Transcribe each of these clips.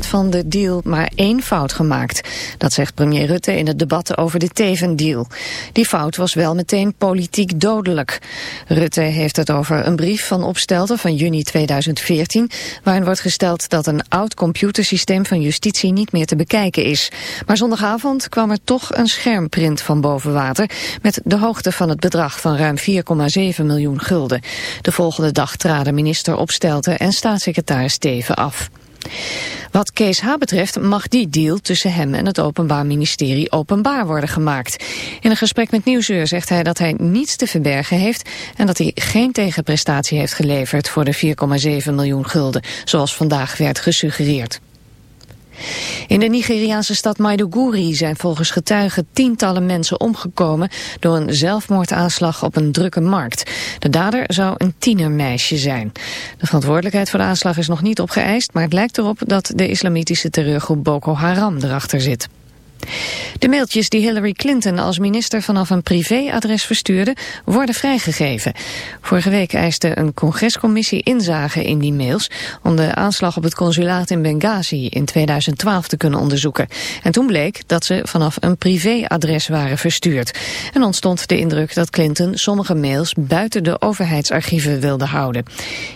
Van de deal maar één fout gemaakt. Dat zegt premier Rutte in het debat over de Teven-deal. Die fout was wel meteen politiek dodelijk. Rutte heeft het over een brief van Opstelten van juni 2014... waarin wordt gesteld dat een oud computersysteem van justitie niet meer te bekijken is. Maar zondagavond kwam er toch een schermprint van boven water... met de hoogte van het bedrag van ruim 4,7 miljoen gulden. De volgende dag traden minister Opstelten en staatssecretaris Steven af. Wat Kees H. betreft mag die deal tussen hem en het Openbaar Ministerie openbaar worden gemaakt. In een gesprek met Nieuwsuur zegt hij dat hij niets te verbergen heeft en dat hij geen tegenprestatie heeft geleverd voor de 4,7 miljoen gulden, zoals vandaag werd gesuggereerd. In de Nigeriaanse stad Maiduguri zijn volgens getuigen tientallen mensen omgekomen door een zelfmoordaanslag op een drukke markt. De dader zou een tienermeisje zijn. De verantwoordelijkheid voor de aanslag is nog niet opgeëist, maar het lijkt erop dat de islamitische terreurgroep Boko Haram erachter zit. De mailtjes die Hillary Clinton als minister vanaf een privéadres verstuurde, worden vrijgegeven. Vorige week eiste een congrescommissie inzage in die mails om de aanslag op het consulaat in Benghazi in 2012 te kunnen onderzoeken. En toen bleek dat ze vanaf een privéadres waren verstuurd. En ontstond de indruk dat Clinton sommige mails buiten de overheidsarchieven wilde houden.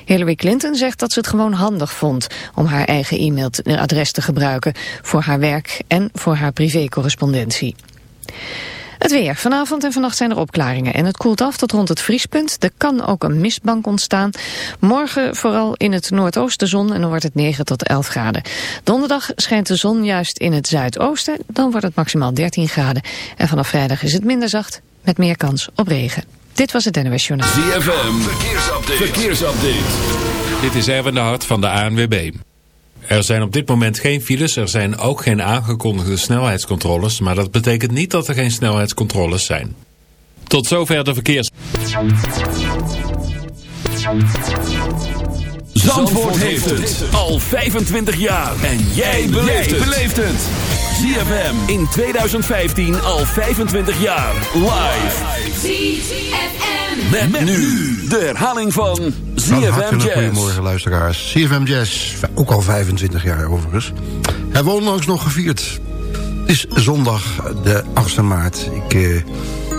Hillary Clinton zegt dat ze het gewoon handig vond om haar eigen e-mailadres te gebruiken voor haar werk en voor haar privé correspondentie Het weer. Vanavond en vannacht zijn er opklaringen en het koelt af tot rond het vriespunt. Er kan ook een mistbank ontstaan. Morgen vooral in het noordoosten zon en dan wordt het 9 tot 11 graden. Donderdag schijnt de zon juist in het zuidoosten. Dan wordt het maximaal 13 graden. En vanaf vrijdag is het minder zacht met meer kans op regen. Dit was het NOS Journaal. ZFM. Verkeersupdate. Verkeersupdate. Dit is Erwin de Hart van de ANWB. Er zijn op dit moment geen files, er zijn ook geen aangekondigde snelheidscontroles, maar dat betekent niet dat er geen snelheidscontroles zijn. Tot zover de verkeers. Zandvoort heeft het al 25 jaar en jij beleeft het. ZFM in 2015 al 25 jaar live. Met, nu de herhaling van ZFM Jazz. Goedemorgen luisteraars. ZFM Jazz, ook al 25 jaar overigens. Hebben we onlangs nog gevierd. Het is zondag de 8e maart. Ik uh,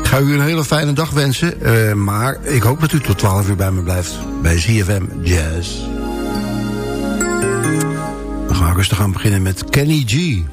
ga u een hele fijne dag wensen. Uh, maar ik hoop dat u tot 12 uur bij me blijft. Bij ZFM Jazz. We gaan rustig aan beginnen met Kenny G.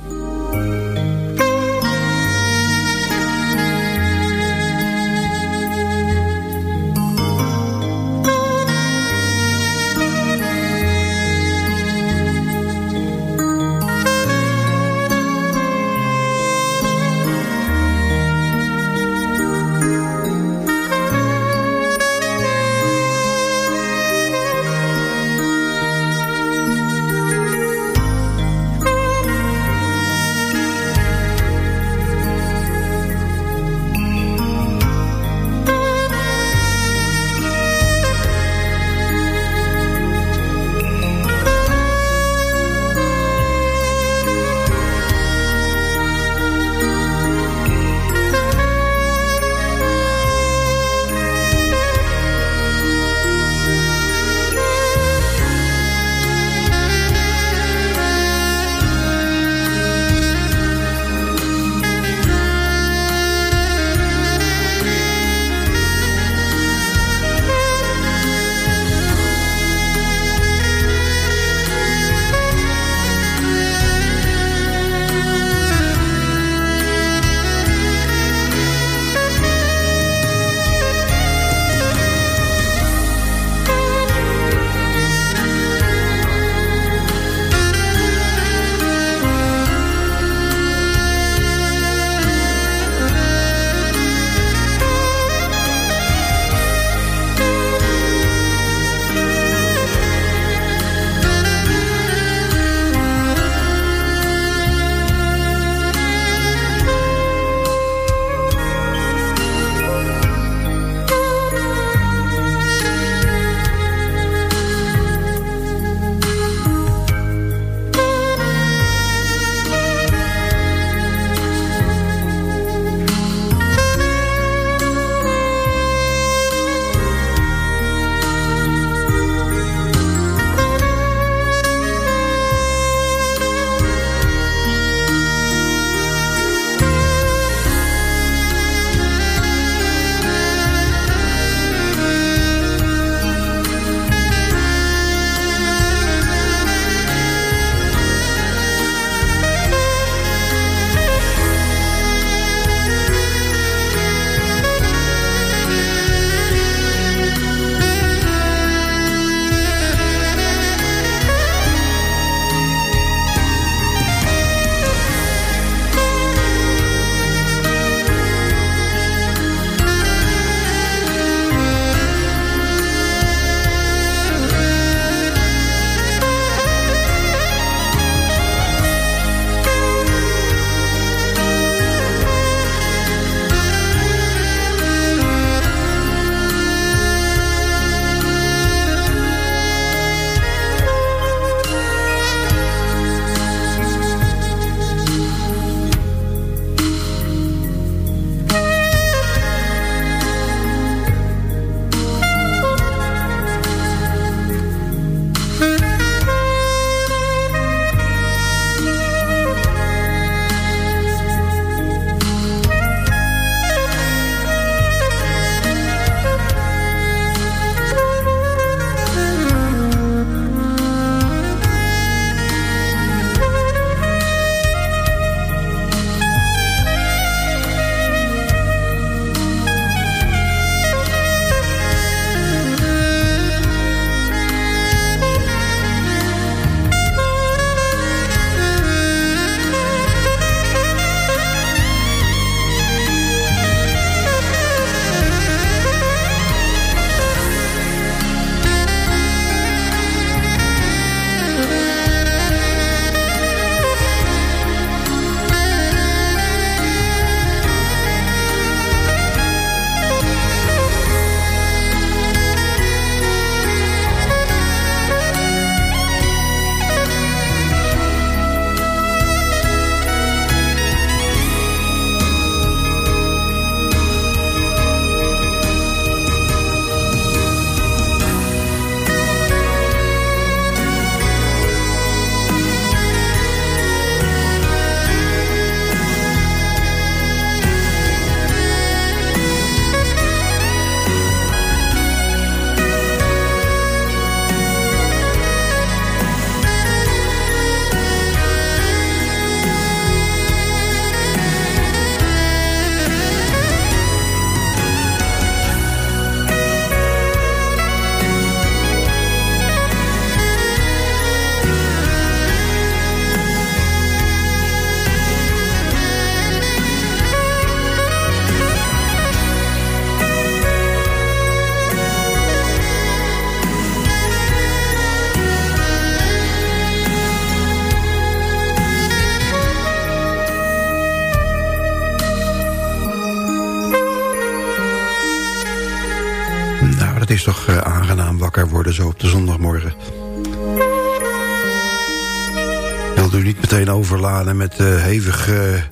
overladen met uh, hevige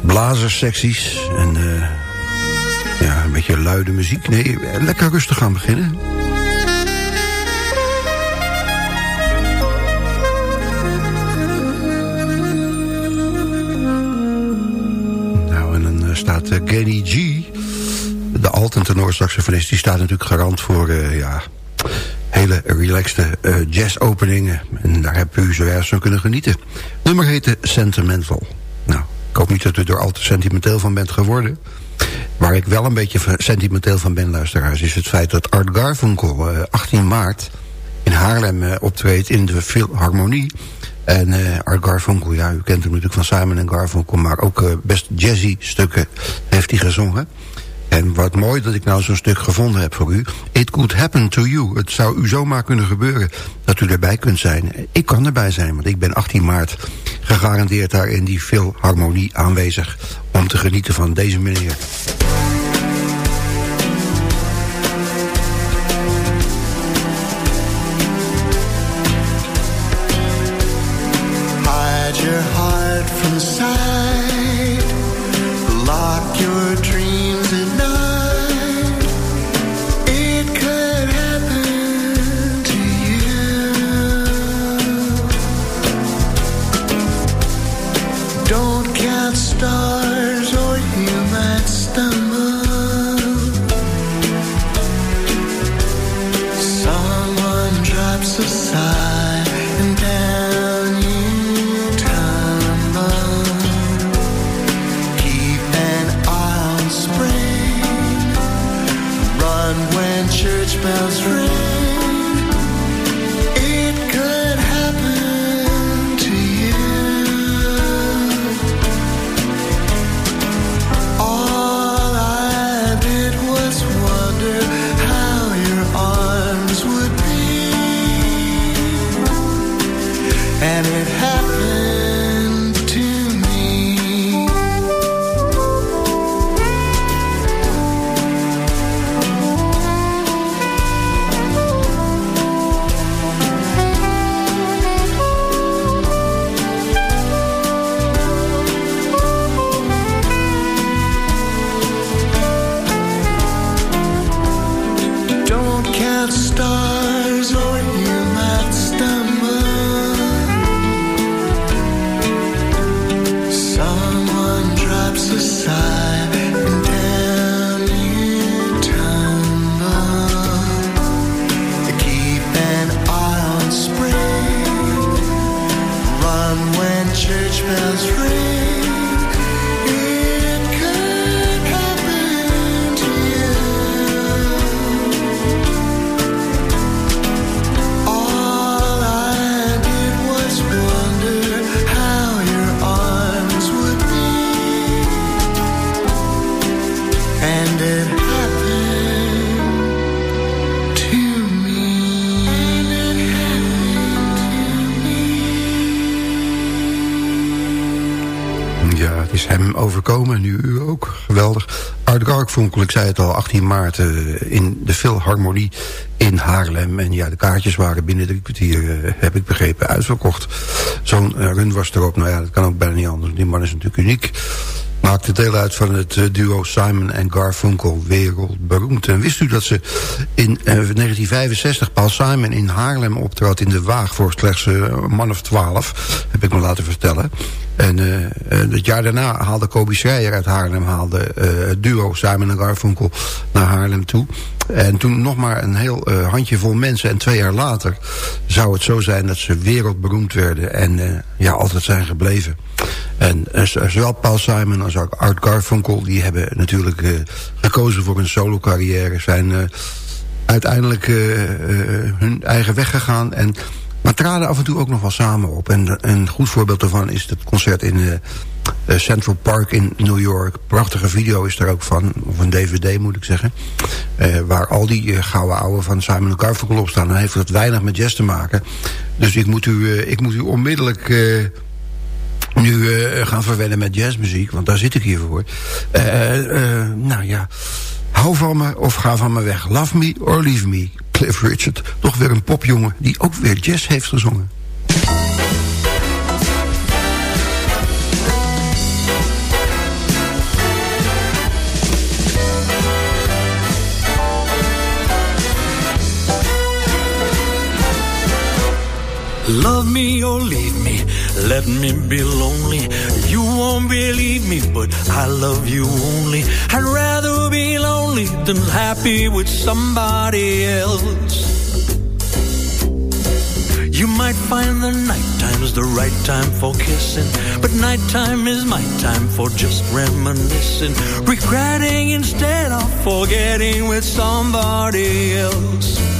blazerssecties en ja, een beetje luide muziek. Nee, lekker rustig gaan beginnen. staat uh, Kenny G. De alt- en saxofonist die staat natuurlijk garant voor ja, hele relaxte uh, jazz-openingen. En daar hebt u zojuist van kunnen genieten. Nummer heette Sentimental. Nou, ik hoop niet dat u er al te sentimenteel van bent geworden. Waar ik wel een beetje sentimenteel van ben, luisteraars... is het feit dat Art Garfunkel 18 maart in Haarlem optreedt in de Philharmonie... En uh, Art Garfunkel, ja, u kent hem natuurlijk van Simon en Garfunkel... maar ook best jazzy stukken heeft hij gezongen. En wat mooi dat ik nou zo'n stuk gevonden heb voor u. It could happen to you. Het zou u zomaar kunnen gebeuren dat u erbij kunt zijn. Ik kan erbij zijn, want ik ben 18 maart gegarandeerd daar in die harmonie aanwezig... om te genieten van deze meneer. Ik zei het al, 18 maart uh, in de Philharmonie in Haarlem. En ja, de kaartjes waren binnen drie kwartier, uh, heb ik begrepen, uitverkocht. Zo'n uh, run was erop. Nou ja, dat kan ook bijna niet anders. Die man is natuurlijk uniek. Maakte deel uit van het duo Simon en Garfunkel, wereldberoemd. En wist u dat ze in 1965 Paul Simon in Haarlem optrad in de Waag... voor slechts een man of twaalf, heb ik me laten vertellen. En uh, het jaar daarna haalde Kobe Schreier uit Haarlem... haalde uh, het duo Simon en Garfunkel naar Haarlem toe. En toen nog maar een heel uh, handjevol mensen. En twee jaar later zou het zo zijn dat ze wereldberoemd werden. En ja, altijd zijn gebleven. En zowel Paul Simon als ook Art Garfunkel... die hebben natuurlijk gekozen voor een solo carrière. Zijn uiteindelijk hun eigen weg gegaan... En maar traden af en toe ook nog wel samen op. En een goed voorbeeld daarvan is het concert in uh, Central Park in New York. Prachtige video is er ook van. Of een dvd moet ik zeggen. Uh, waar al die uh, gouden ouwe van Simon Garfunkel op staan. Dan heeft dat weinig met jazz te maken. Dus ik moet u, ik moet u onmiddellijk nu gaan verwennen met jazzmuziek. Want daar zit ik hier voor. nou ja, hou van me of ga van me weg. Love me or leave me. Cliff Richard. Toch weer een popjongen die ook weer jazz heeft gezongen. Love me or leave me, let me be lonely. You won't believe me, but I love you only. I'd rather be lonely than happy with somebody else. You might find the nighttime's the right time for kissing, but nighttime is my time for just reminiscing, regretting instead of forgetting with somebody else.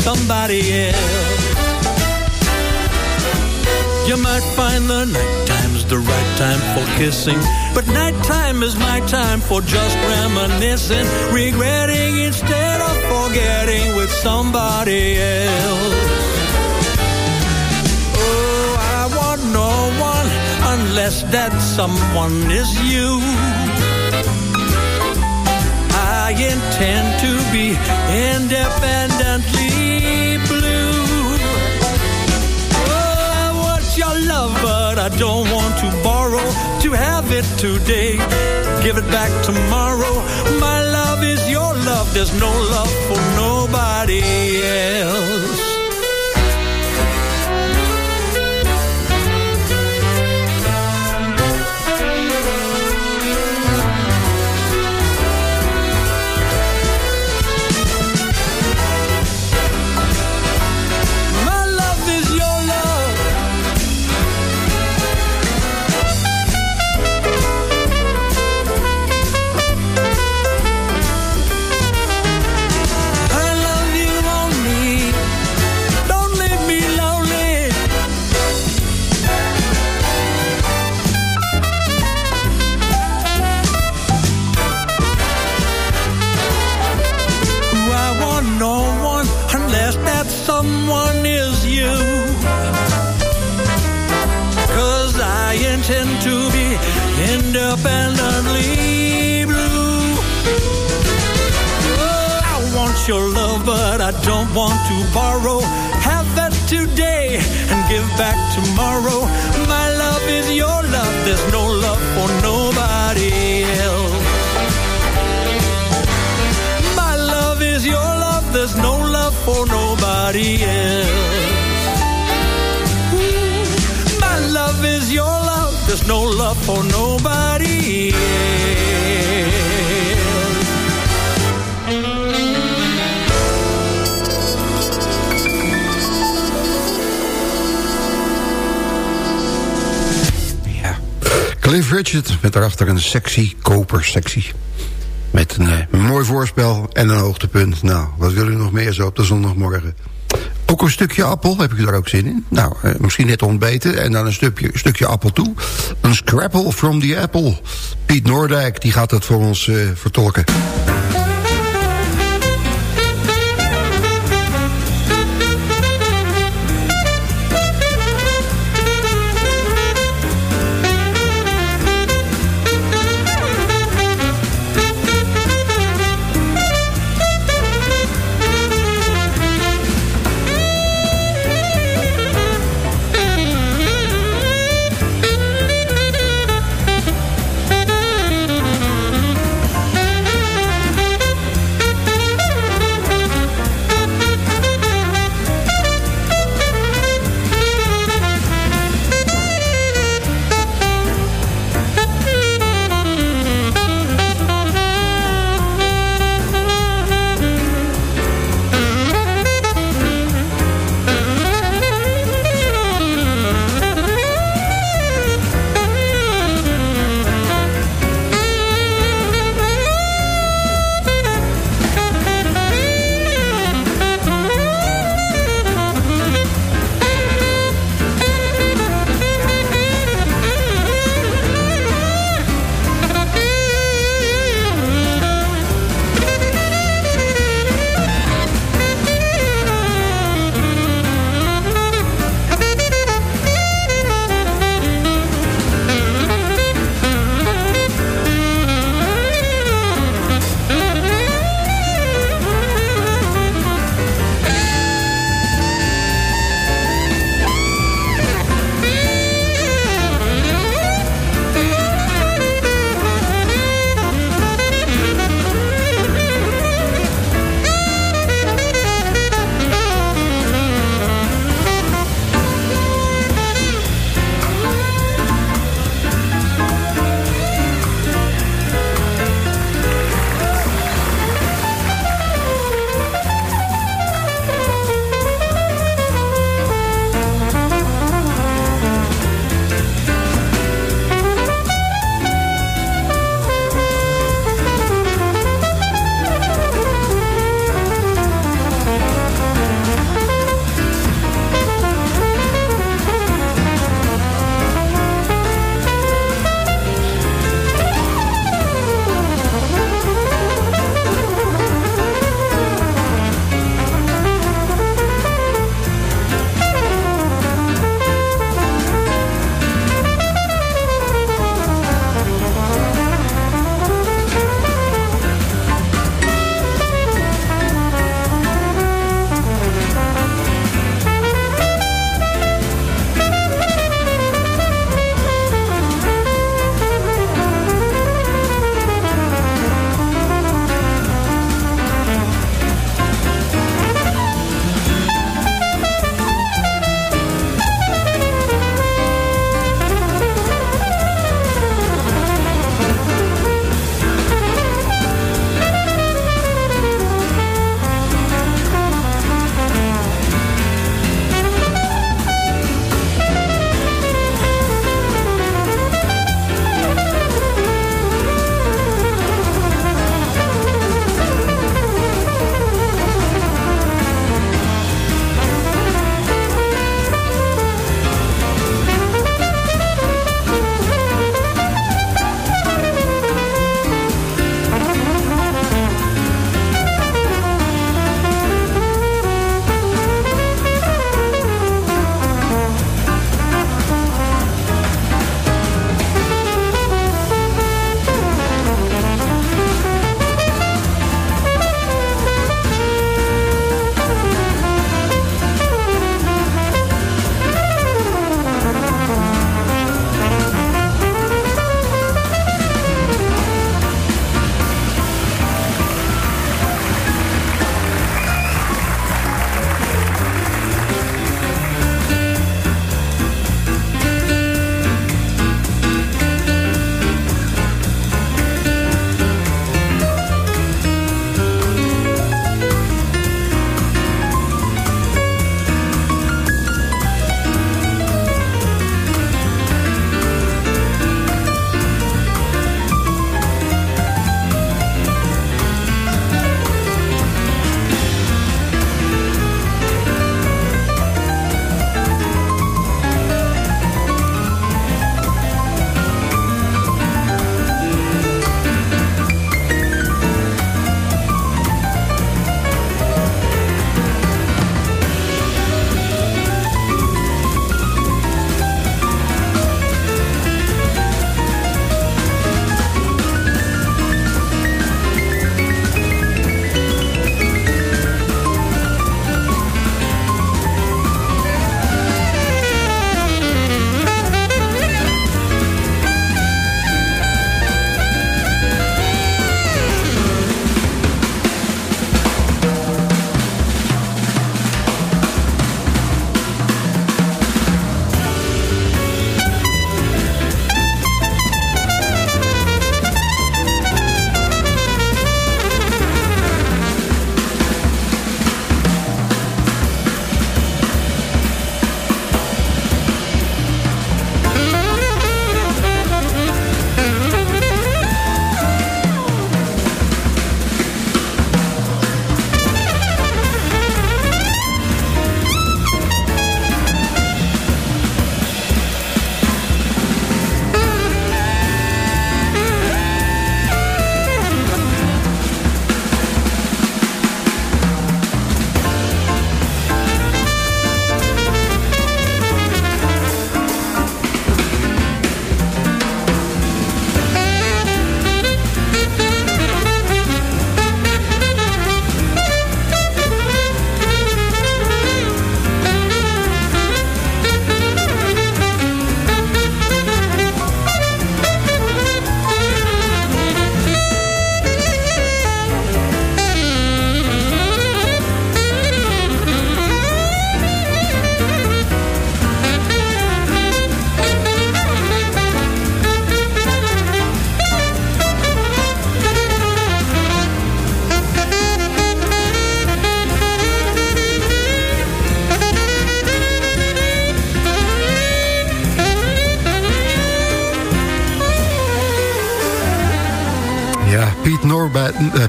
Somebody else. You might find the night time's the right time for kissing, but nighttime is my time for just reminiscing, regretting instead of forgetting with somebody else. Oh, I want no one unless that someone is you. I intend to be independently don't want to borrow. To have it today, give it back tomorrow. My love is your love, there's no love for nobody else. Independently blue. Oh, I want your love, but I don't want to borrow. Have that today and give back tomorrow. My love is your love, there's no love for nobody else. My love is your love, there's no love for nobody else. my love is your love There's no love for nobody. Cliff Richard met daarachter een sexy kopersectie. Met een uh, mooi voorspel en een hoogtepunt. Nou, wat wil u nog meer zo op de zondagmorgen? Ook een stukje appel, heb ik daar ook zin in? Nou, eh, misschien net ontbeten en dan een stukje, stukje appel toe. Een scrapple from the apple. Piet Noordijk, die gaat dat voor ons uh, vertolken.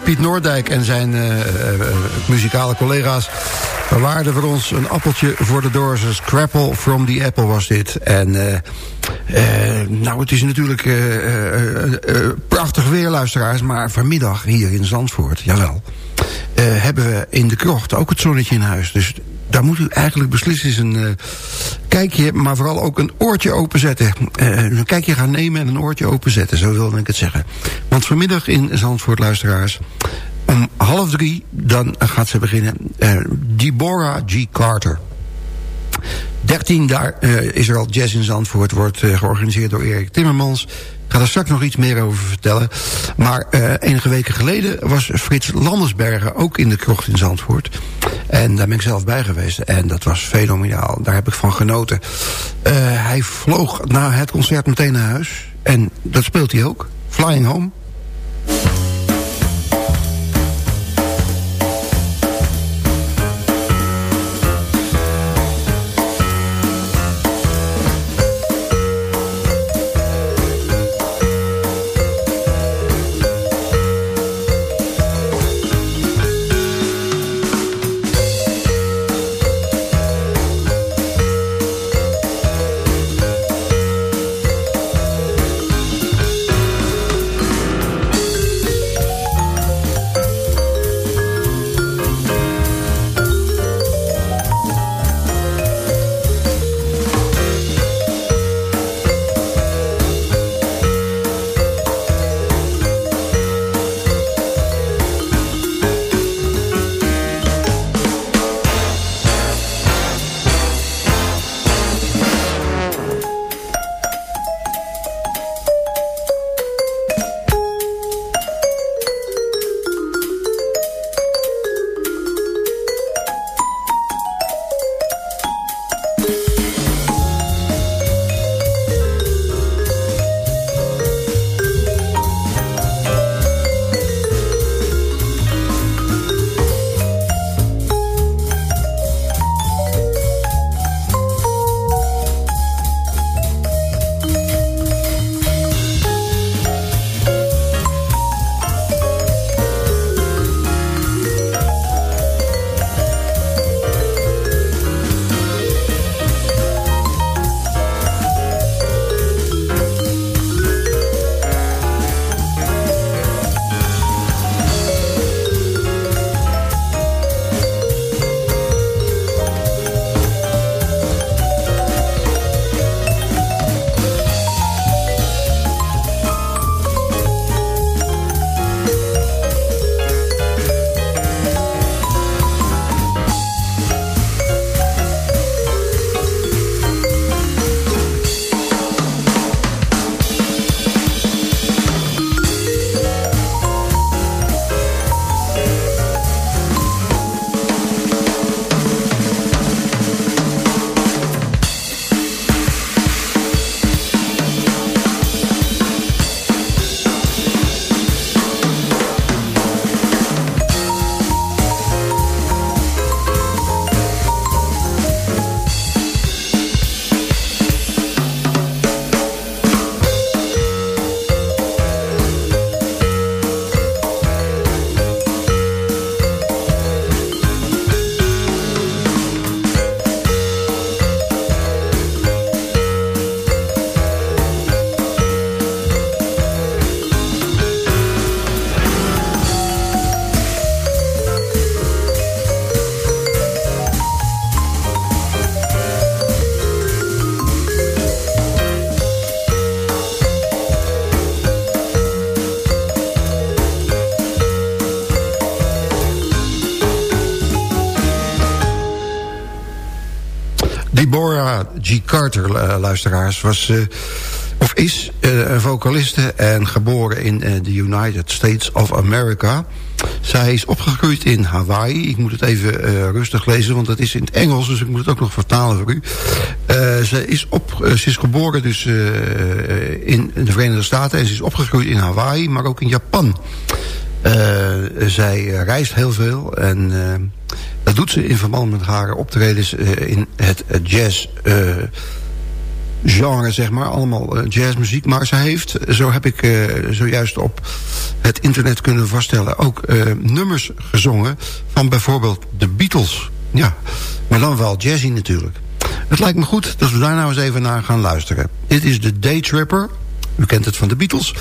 Piet Noordijk en zijn muzikale collega's... waarden voor ons een appeltje voor de doors. Scrapple from the Apple was dit. En nou, het is natuurlijk prachtig weer, luisteraars... maar vanmiddag hier in Zandvoort, jawel... hebben we in de krocht ook het zonnetje in huis. Dus daar moet u eigenlijk beslist eens een uh, kijkje... maar vooral ook een oortje openzetten. Uh, een kijkje gaan nemen en een oortje openzetten, zo wilde ik het zeggen. Want vanmiddag in Zandvoort, luisteraars... om half drie, dan gaat ze beginnen. Uh, Deborah G. Carter... 13 daar uh, is er al Jazz in Zandvoort. Wordt uh, georganiseerd door Erik Timmermans. Ik ga er straks nog iets meer over vertellen. Maar uh, enige weken geleden was Frits Landersbergen ook in de krocht in Zandvoort. En daar ben ik zelf bij geweest. En dat was fenomenaal. Daar heb ik van genoten. hij vloog na het concert meteen naar huis. En dat speelt hij ook. Flying Home. Uh, luisteraars, was... Uh, of is uh, een vocaliste en geboren in de United States of America. Zij is opgegroeid in Hawaii. Ik moet het even rustig lezen, want het is in het Engels... dus ik moet het ook nog vertalen voor u. ze, is op, ze is geboren dus in de Verenigde Staten... en ze is opgegroeid in Hawaii, maar ook in Japan. zij reist heel veel en dat doet ze in verband met haar optredens uh, in het jazz... Genre, zeg maar. Allemaal jazzmuziek. Maar ze heeft, zo heb ik zojuist op het internet kunnen vaststellen... ook nummers gezongen van bijvoorbeeld de Beatles. Ja, maar dan wel jazzy natuurlijk. Het lijkt me goed dat we daar nou eens even naar gaan luisteren. Dit is de Daytripper. U kent het van de Beatles.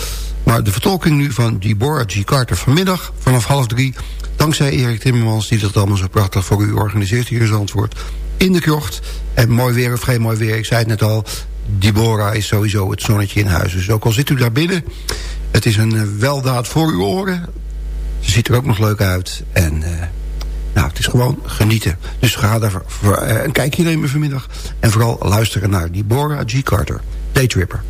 Maar de vertolking nu van Deborah G. Carter vanmiddag vanaf half drie... dankzij Erik Timmermans die dat allemaal zo prachtig voor u organiseert hier in Zandvoort... in de krocht. En mooi weer of geen mooi weer, ik zei het net al... Deborah is sowieso het zonnetje in huis. Dus ook al zit u daar binnen... het is een eh, weldaad voor uw oren. Ze ziet er ook nog leuk uit. En... Uh, nou, het is gewoon genieten. Dus ga daar voor, uh, een kijkje nemen vanmiddag. En vooral luisteren naar Deborah G. Carter, Daytripper.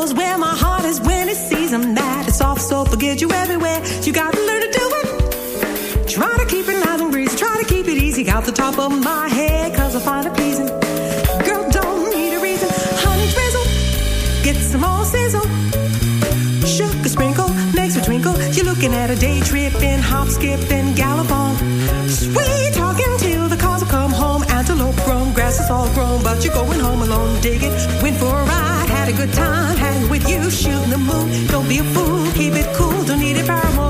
goes where my heart is when it sees I'm that it's off, so forget you everywhere. You gotta learn to do it. Try to keep it nice and breezy, try to keep it easy. Out the top of my head, cause I find it pleasing. Girl, don't need a reason. Honey drizzle, get some more sizzle. Sugar sprinkle, makes me twinkle. You're looking at a day trip in hop, skip, and gallop on. Sweet talking till the cars will come home. Antelope grown, grass is all grown, but you're going home alone. Dig it, went for a ride a good time hang with you, shoot the moon. Don't be a fool, keep it cool, don't need a paramour.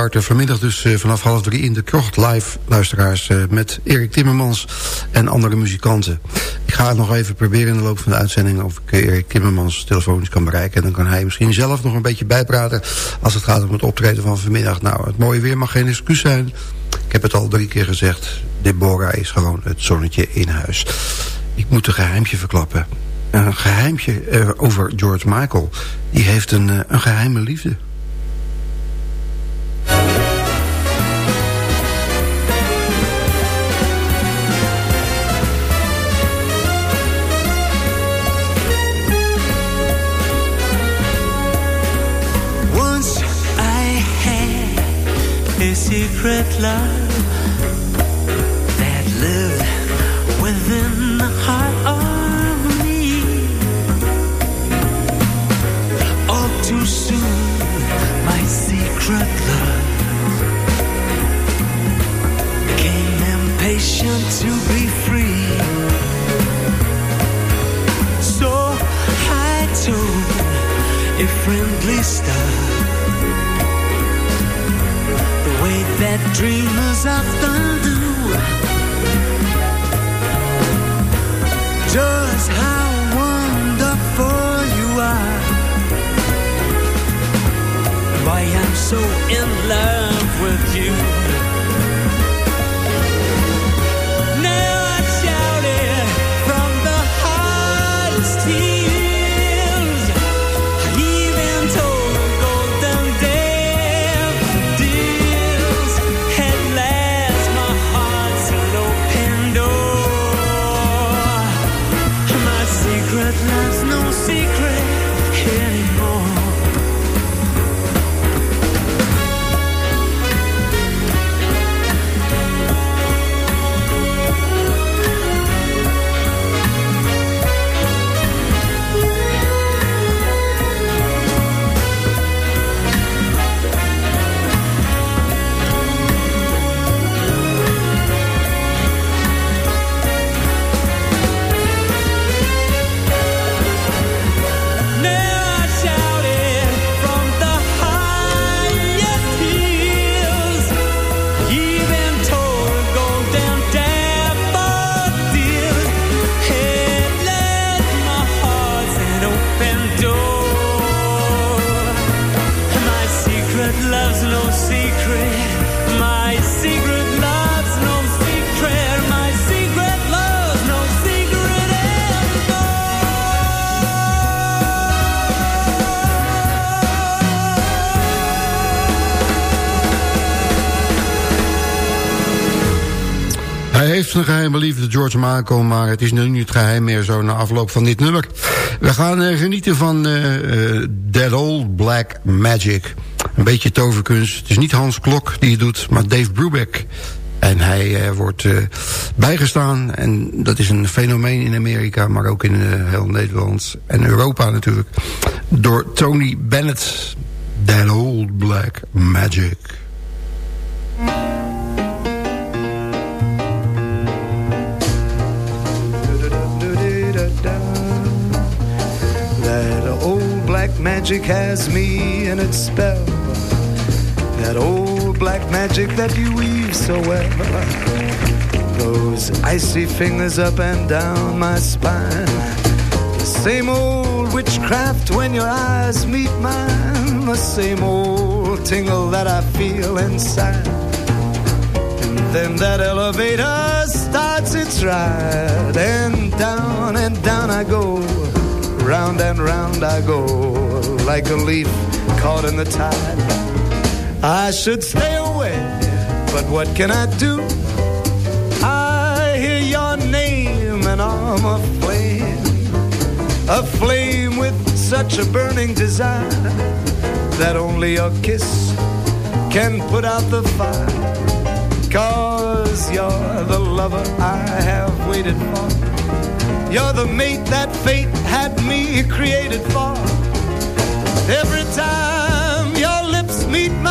Carter. Vanmiddag dus uh, vanaf half drie in de krocht live, luisteraars... Uh, met Erik Timmermans en andere muzikanten. Ik ga het nog even proberen in de loop van de uitzending... of ik Erik Timmermans telefonisch kan bereiken. En dan kan hij misschien zelf nog een beetje bijpraten... als het gaat om het optreden van vanmiddag. Nou, het mooie weer mag geen excuus zijn. Ik heb het al drie keer gezegd. Deborah is gewoon het zonnetje in huis. Ik moet een geheimtje verklappen. Een geheimtje over George Michael. Die heeft een, een geheime liefde. fly heeft een geheime liefde, George Michael... maar het is nu niet geheim meer zo na afloop van dit nummer. We gaan uh, genieten van uh, uh, That Old Black Magic. Een beetje toverkunst. Het is niet Hans Klok die het doet, maar Dave Brubeck. En hij wordt bijgestaan. En dat is een fenomeen in Amerika, maar ook in heel Nederland en Europa natuurlijk. Door Tony Bennett. That Old Black Magic. magic has me in its spell. That old black magic that you weave so well. Those icy fingers up and down my spine. The same old witchcraft when your eyes meet mine. The same old tingle that I feel inside. And then that elevator starts its ride. And down and down I go. Round and round I go like a leaf caught in the tide. I should stay away, but what can I do? I hear your name and I'm aflame. Aflame with such a burning desire that only your kiss can put out the fire. Cause you're the lover I have waited for. You're the mate that fate had me created for. Every time your lips meet mine,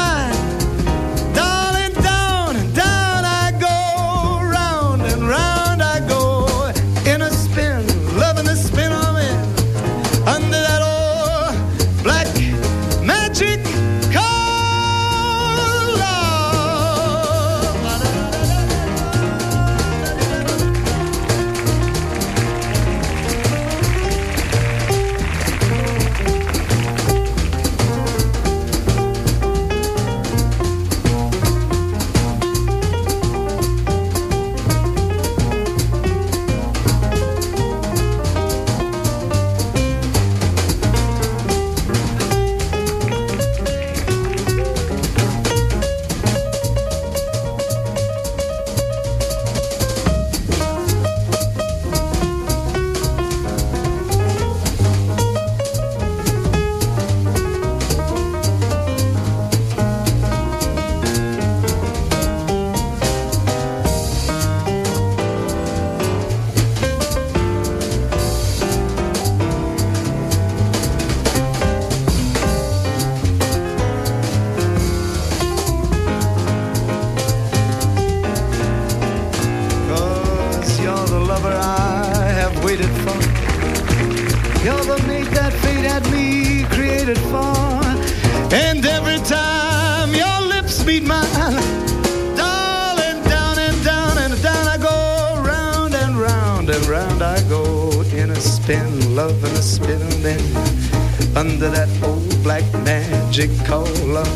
magic collar,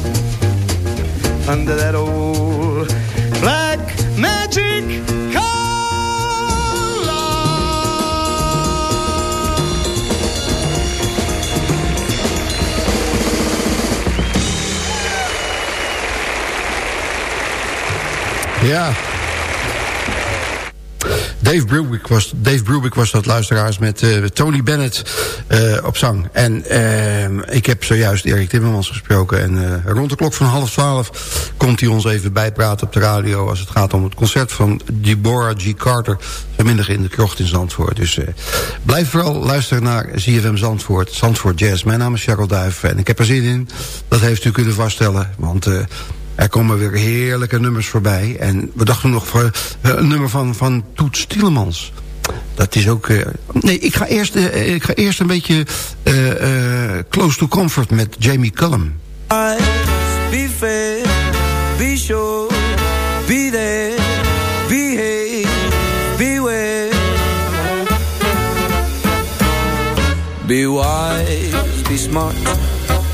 under that old black magic Ja. Dave Brubeck was, Dave Brubeck was dat luisteraars met uh, Tony Bennett uh, op zang. En uh, ik heb zojuist Erik Timmermans gesproken. En rond de klok van half twaalf komt hij ons even bijpraten op de radio... als het gaat om het concert van Deborah G. Carter... vanmiddag in de krocht in Zandvoort. Dus blijf vooral luisteren naar ZFM Zandvoort, Zandvoort Jazz. Mijn naam is Charles Duif en ik heb er zin in. Dat heeft u kunnen vaststellen, want... Er komen weer heerlijke nummers voorbij. En we dachten nog voor eh, een nummer van, van Toet Tielemans. Dat is ook... Uh, nee, ik ga, eerst, ik ga eerst een beetje Close to Comfort met Jamie Cullum. Be fair, be sure, be there, behave, beware. Be wise, be smart,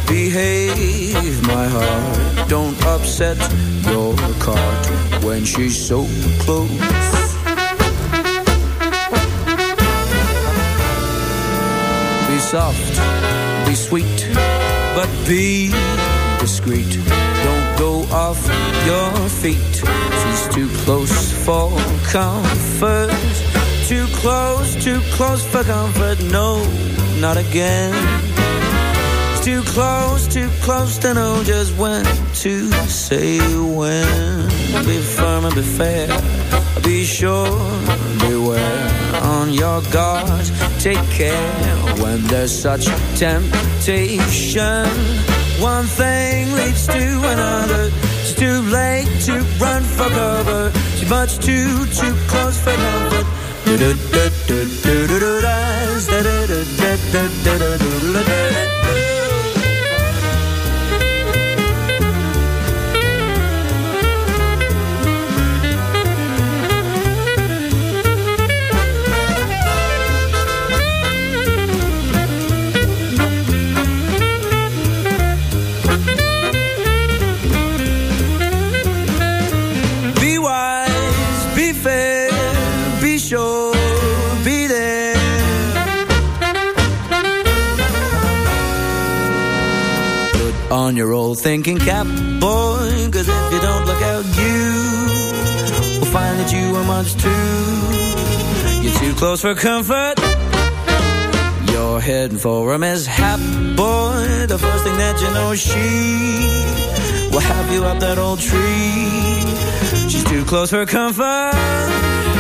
behave, my heart. Don't upset your cart when she's so close. Be soft, be sweet, but be discreet. Don't go off your feet. She's too close for comfort. Too close, too close for comfort. No, not again too close, too close to know just when to say when. Be firm and be fair, be sure, beware on your guard. Take care when there's such temptation. One thing leads to another. It's too late to run for cover. Too much too, too close for comfort. Do do do do do do do do do do do do on your old thinking cap, boy. Cause if you don't look out, you will find that you are much too. You're too close for comfort. You're heading for a mishap, boy. The first thing that you know, she will have you up that old tree. She's too close for comfort.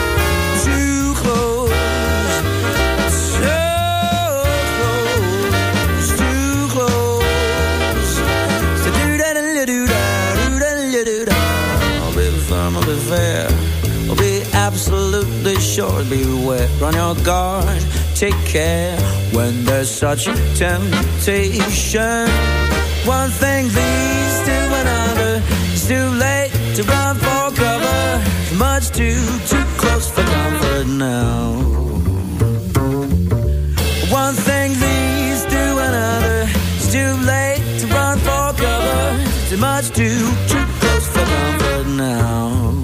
Absolutely sure, beware on your guard. Take care when there's such temptation. One thing leads to another. It's too late to run for cover. Much too, too close for comfort now. One thing leads to another. It's too late to run for cover. Too much too, too close for comfort now.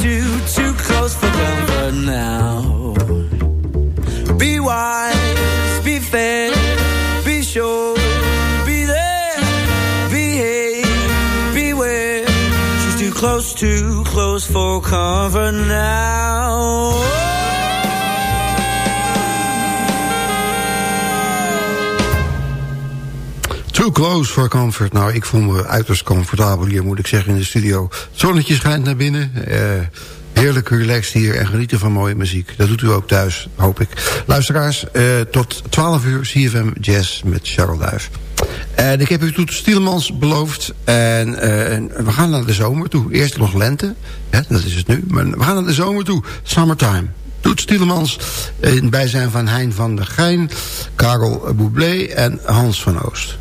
Too, too close for comfort now. Be wise, be fair, be sure, be there, behave, beware. She's too close, too close for comfort now. Close for comfort. Nou, ik voel me uiterst comfortabel hier, moet ik zeggen, in de studio. Het zonnetje schijnt naar binnen. Eh, heerlijk relaxed hier en genieten van mooie muziek. Dat doet u ook thuis, hoop ik. Luisteraars, eh, tot 12 uur CFM Jazz met Cheryl Duif. En ik heb u Toet Stielemans beloofd. Eh, en, we gaan naar de zomer toe. Eerst nog lente, hè, dat is het nu. Maar we gaan naar de zomer toe. Summertime. Toet Stielemans in bijzijn van Hein van der Geijn... Karel Boublé en Hans van Oost.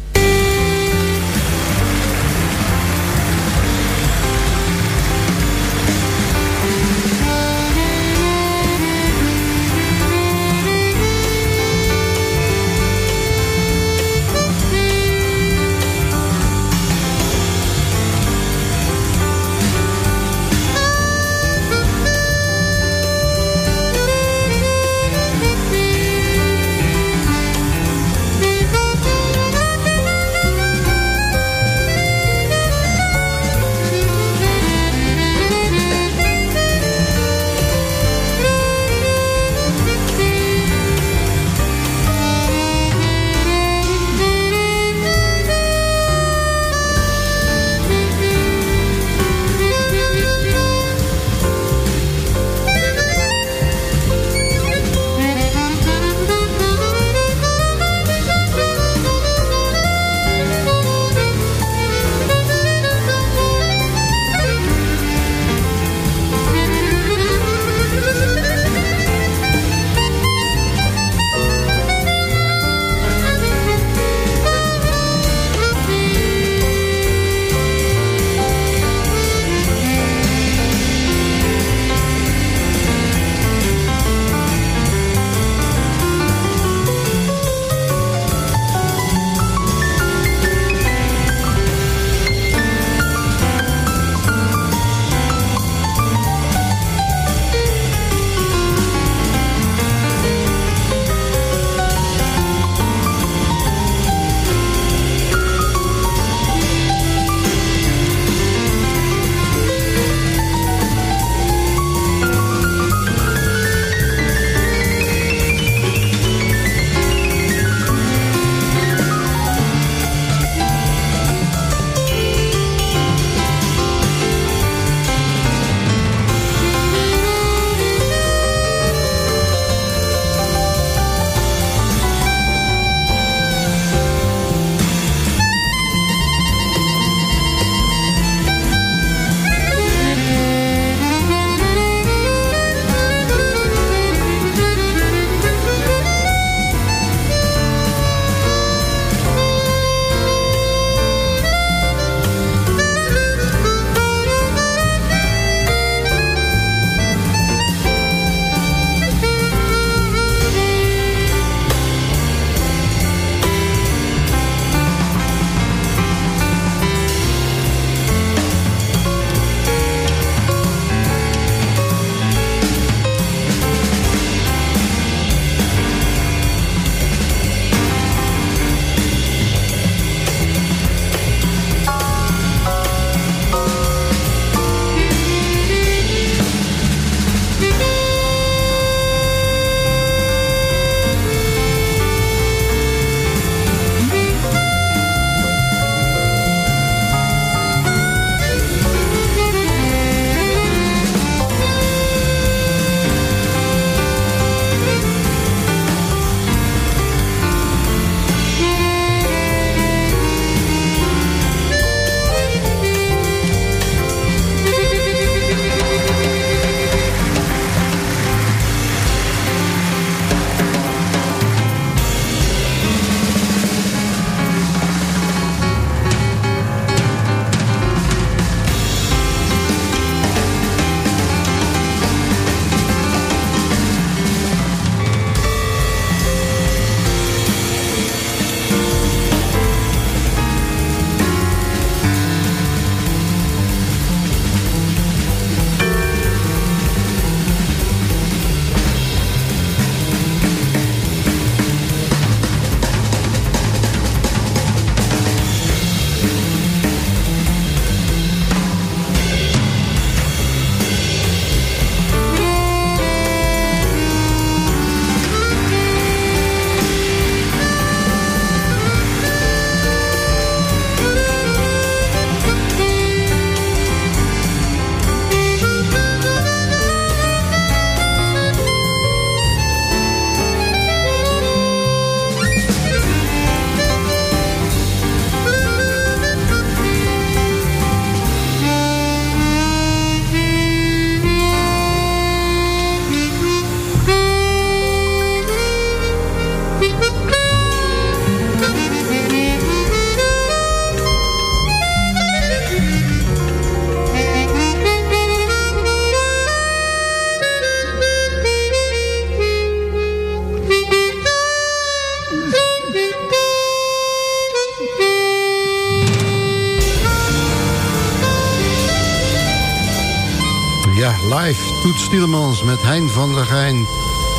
Met Hein van der Geijn...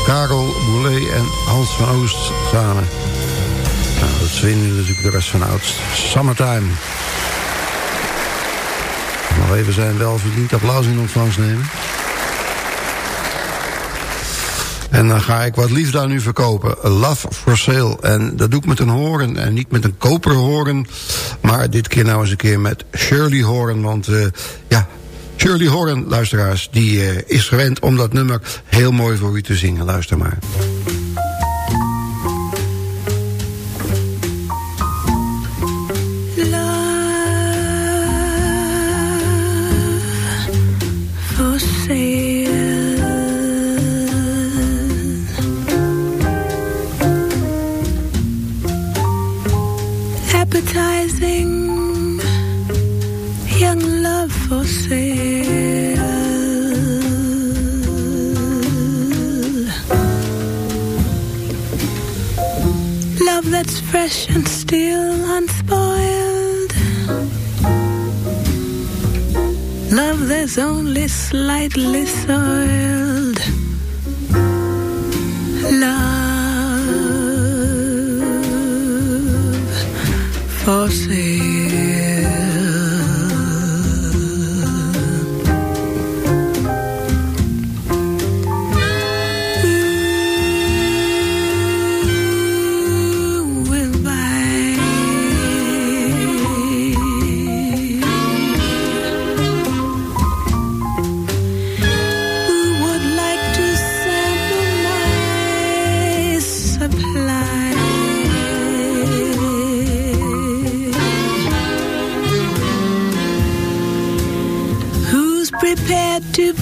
Karel Boulet en Hans van Oost samen. Nou, dat zijn nu natuurlijk de rest van oudst. Summertime. Nog even zijn welverdiend applaus in ontvangst nemen. En dan ga ik wat liefde aan verkopen. Love for sale. En dat doe ik met een horen. En niet met een koperen horen. Maar dit keer nou eens een keer met Shirley Horen. Want ja, Shirley Horen, luisteraars, die uh, is gewend om dat nummer heel mooi voor u te zingen. Luister maar. Fresh and still unspoiled. Love that's only slightly soiled. Love for sale.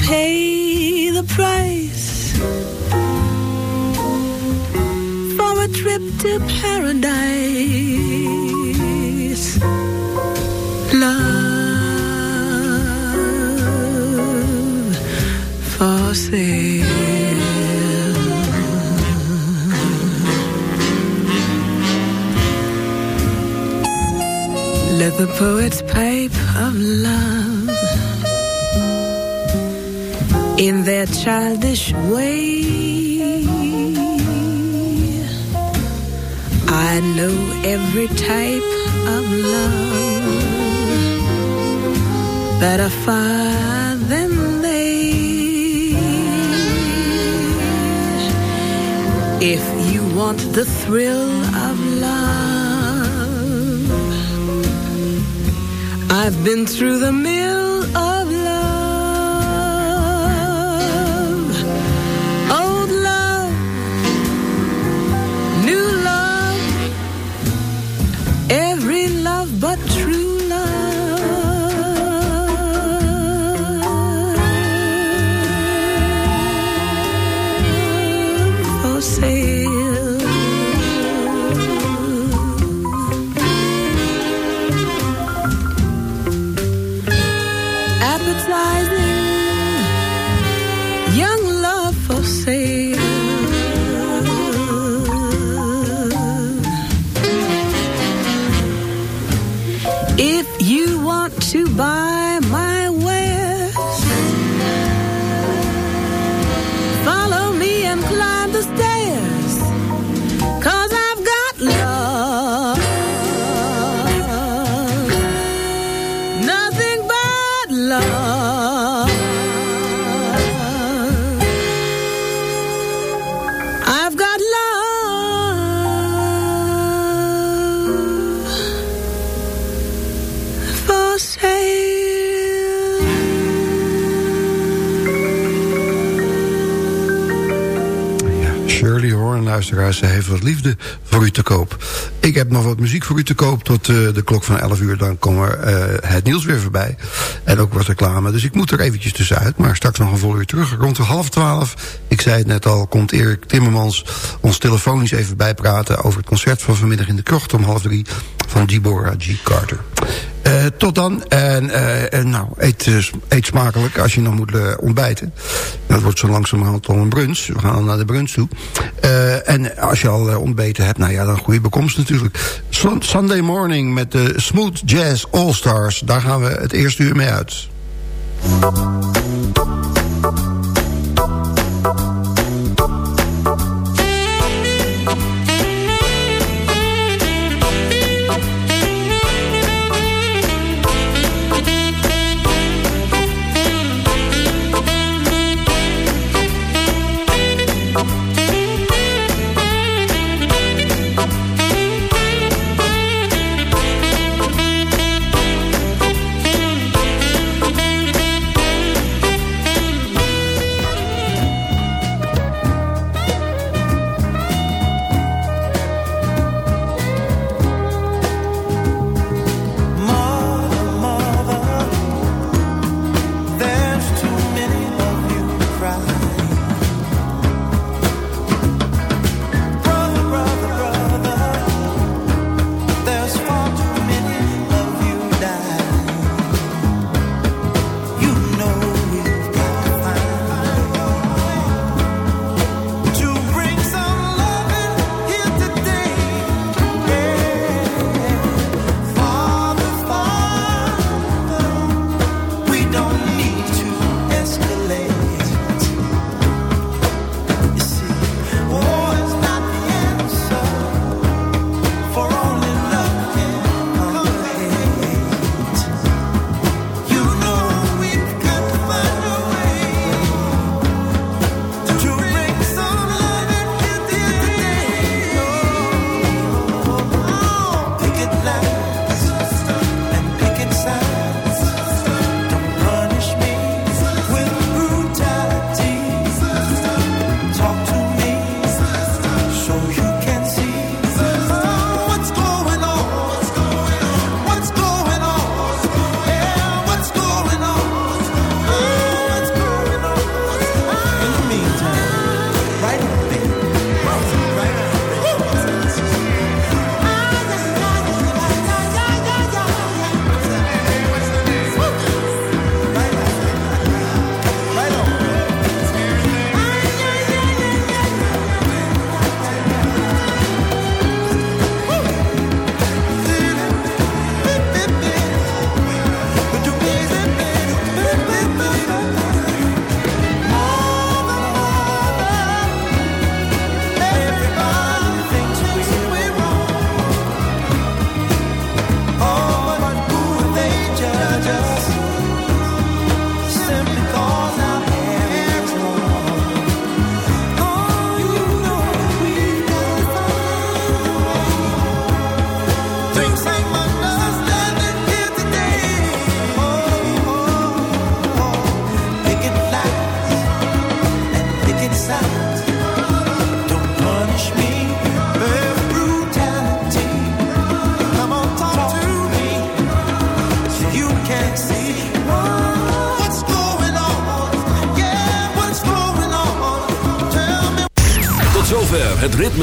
Pay the price for a trip to paradise. Love for sale. Let the poets pipe of love in their childish way. I know every type of love better far than they. If you want the thrill of love, I've been through the heb nog wat muziek voor u te koop tot uh, de klok van 11 uur. Dan komen uh, het nieuws weer voorbij. En ook wat reclame. Dus ik moet er eventjes tussenuit. Maar straks nog een vol uur terug. Rond de half twaalf, ik zei het net al... komt Erik Timmermans ons telefonisch even bijpraten... over het concert van vanmiddag in de krocht om half drie... van Deborah G. Carter. Uh, tot dan. En uh, nou, eet, uh, eet smakelijk als je nog moet ontbijten. Dat wordt zo langzamerhand al een brunch. We gaan naar de brunch toe. en als je al ontbeten hebt, nou ja, dan goede bekomst natuurlijk. Sunday morning met de Smooth Jazz All Stars. Daar gaan we het eerste uur mee uit.